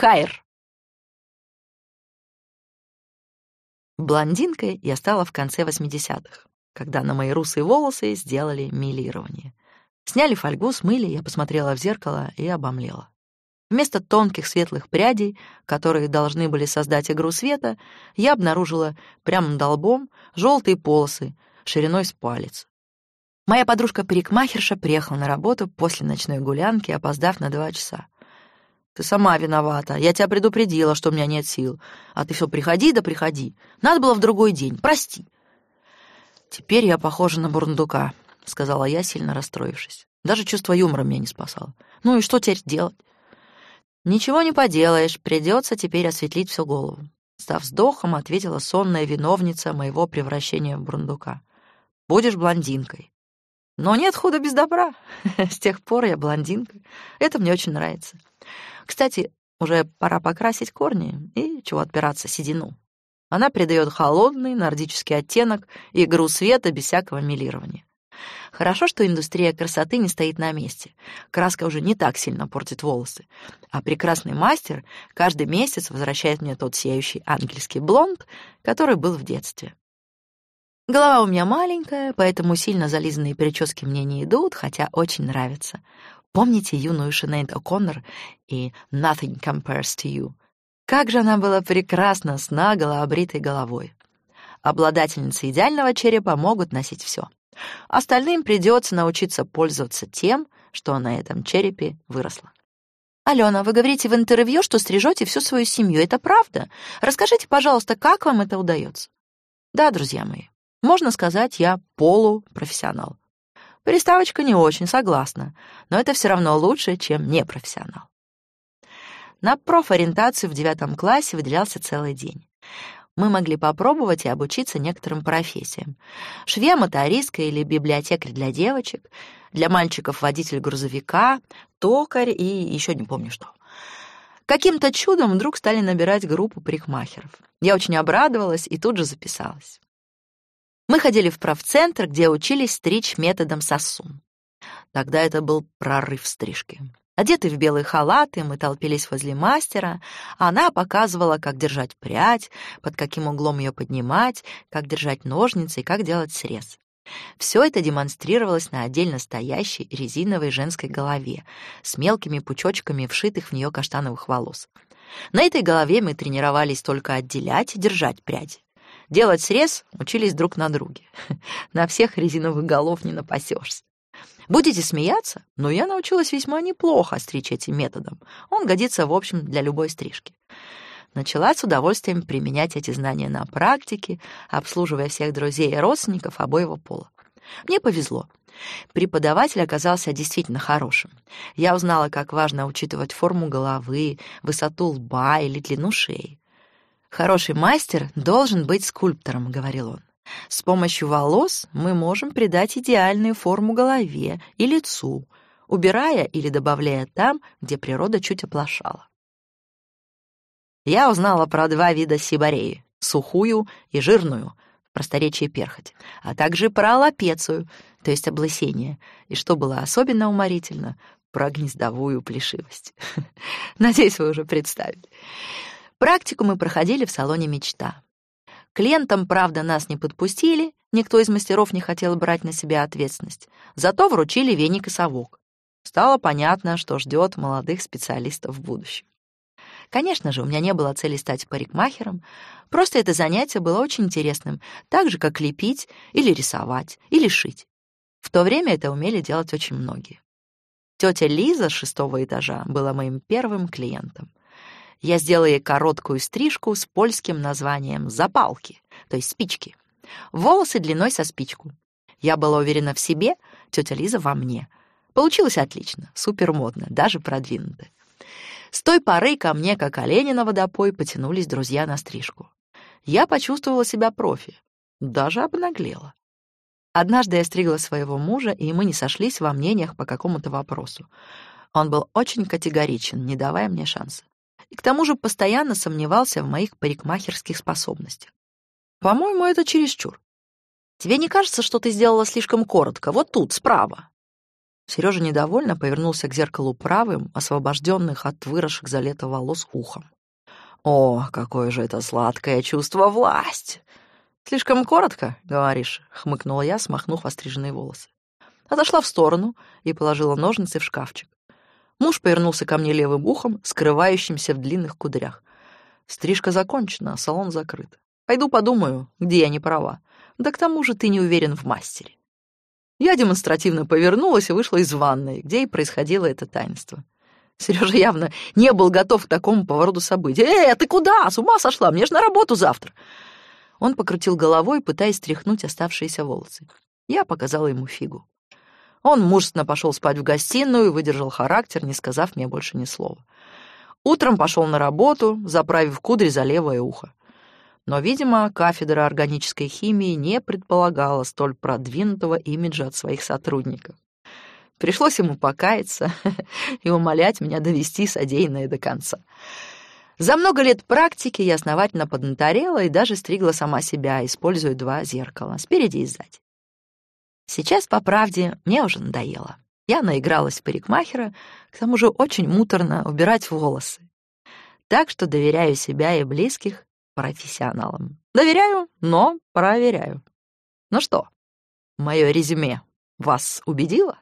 Хайр. Блондинкой я стала в конце 80-х, когда на мои русые волосы сделали милирование. Сняли фольгу, смыли, я посмотрела в зеркало и обомлела. Вместо тонких светлых прядей, которые должны были создать игру света, я обнаружила прямо над лбом желтые полосы шириной с палец. Моя подружка-парикмахерша приехала на работу после ночной гулянки, опоздав на два часа. «Ты сама виновата. Я тебя предупредила, что у меня нет сил. А ты все приходи да приходи. Надо было в другой день. Прости». «Теперь я похожа на бурундука», — сказала я, сильно расстроившись. Даже чувство юмора меня не спасало. «Ну и что теперь делать?» «Ничего не поделаешь, придется теперь осветлить всю голову». Став вздохом, ответила сонная виновница моего превращения в бурундука. «Будешь блондинкой». Но нет худа без добра. С тех пор я блондинка. Это мне очень нравится. Кстати, уже пора покрасить корни и чего отпираться седину. Она придает холодный нордический оттенок и игру света без всякого милирования. Хорошо, что индустрия красоты не стоит на месте. Краска уже не так сильно портит волосы. А прекрасный мастер каждый месяц возвращает мне тот сияющий ангельский блонд, который был в детстве. Голова у меня маленькая, поэтому сильно зализанные прически мне не идут, хотя очень нравятся. Помните юную Шинейд О'Коннор и «Nothing compares to you»? Как же она была прекрасна с наголо обритой головой. Обладательницы идеального черепа могут носить все. Остальным придется научиться пользоваться тем, что на этом черепе выросло. «Алена, вы говорите в интервью, что стрижете всю свою семью. Это правда? Расскажите, пожалуйста, как вам это удается?» «Да, друзья мои, можно сказать, я полупрофессионал. Приставочка не очень, согласна, но это все равно лучше, чем непрофессионал. На профориентацию в девятом классе выделялся целый день. Мы могли попробовать и обучиться некоторым профессиям. Швея, мотористка или библиотекарь для девочек, для мальчиков водитель грузовика, токарь и еще не помню что. Каким-то чудом вдруг стали набирать группу парикмахеров. Я очень обрадовалась и тут же записалась. Мы ходили в правцентр, где учились стричь методом сосун. Тогда это был прорыв стрижки. Одетые в белые халаты, мы толпились возле мастера, она показывала, как держать прядь, под каким углом ее поднимать, как держать ножницы и как делать срез. Все это демонстрировалось на отдельно стоящей резиновой женской голове с мелкими пучочками вшитых в нее каштановых волос. На этой голове мы тренировались только отделять и держать пряди. Делать срез учились друг на друге. На всех резиновых голов не напасешься. Будете смеяться, но я научилась весьма неплохо стричь этим методом. Он годится, в общем, для любой стрижки. Начала с удовольствием применять эти знания на практике, обслуживая всех друзей и родственников обоего пола. Мне повезло. Преподаватель оказался действительно хорошим. Я узнала, как важно учитывать форму головы, высоту лба или длину шеи. Хороший мастер должен быть скульптором, говорил он. С помощью волос мы можем придать идеальную форму голове и лицу, убирая или добавляя там, где природа чуть оплошала. Я узнала про два вида сибареи — сухую и жирную, в просторечии перхоть, а также про аллопецию, то есть облысение, и что было особенно уморительно — про гнездовую плешивость. Надеюсь, вы уже представили. Практику мы проходили в салоне «Мечта». Клиентам, правда, нас не подпустили, никто из мастеров не хотел брать на себя ответственность. Зато вручили веник и совок. Стало понятно, что ждет молодых специалистов в будущем. Конечно же, у меня не было цели стать парикмахером, просто это занятие было очень интересным, так же, как лепить или рисовать, или шить. В то время это умели делать очень многие. Тетя Лиза с шестого этажа была моим первым клиентом я сделала ей короткую стрижку с польским названием «запалки», то есть спички. Волосы длиной со спичку. Я была уверена в себе, тетя Лиза во мне. Получилось отлично, супер модно, даже продвинуто. С той поры ко мне, как олени на водопой, потянулись друзья на стрижку. Я почувствовала себя профи, даже обнаглела. Однажды я стригла своего мужа, и мы не сошлись во мнениях по какому-то вопросу. Он был очень категоричен, не давая мне шанса и к тому же постоянно сомневался в моих парикмахерских способностях. По-моему, это чересчур. Тебе не кажется, что ты сделала слишком коротко? Вот тут, справа. Сережа недовольно повернулся к зеркалу правым, освобожденных от выросших за лето волос ухом. «О, какое же это сладкое чувство власть!» «Слишком коротко, говоришь?» — хмыкнула я, смахнув остриженные волосы. Отошла в сторону и положила ножницы в шкафчик. Муж повернулся ко мне левым ухом, скрывающимся в длинных кудрях. Стрижка закончена, а салон закрыт. Пойду подумаю, где я не права. Да к тому же ты не уверен в мастере. Я демонстративно повернулась и вышла из ванной, где и происходило это таинство. Сережа явно не был готов к такому повороту событий. «Эй, а ты куда? С ума сошла? Мне же на работу завтра!» Он покрутил головой, пытаясь стряхнуть оставшиеся волосы. Я показала ему фигу. Он мужественно пошел спать в гостиную и выдержал характер, не сказав мне больше ни слова. Утром пошел на работу, заправив кудри за левое ухо. Но, видимо, кафедра органической химии не предполагала столь продвинутого имиджа от своих сотрудников. Пришлось ему покаяться и умолять меня довести содеянное до конца. За много лет практики я основательно поднаторела и даже стригла сама себя, используя два зеркала, спереди и сзади. Сейчас, по правде, мне уже надоело. Я наигралась в парикмахера, к тому же очень муторно убирать волосы. Так что доверяю себя и близких профессионалам. Доверяю, но проверяю. Ну что, мое резюме вас убедило?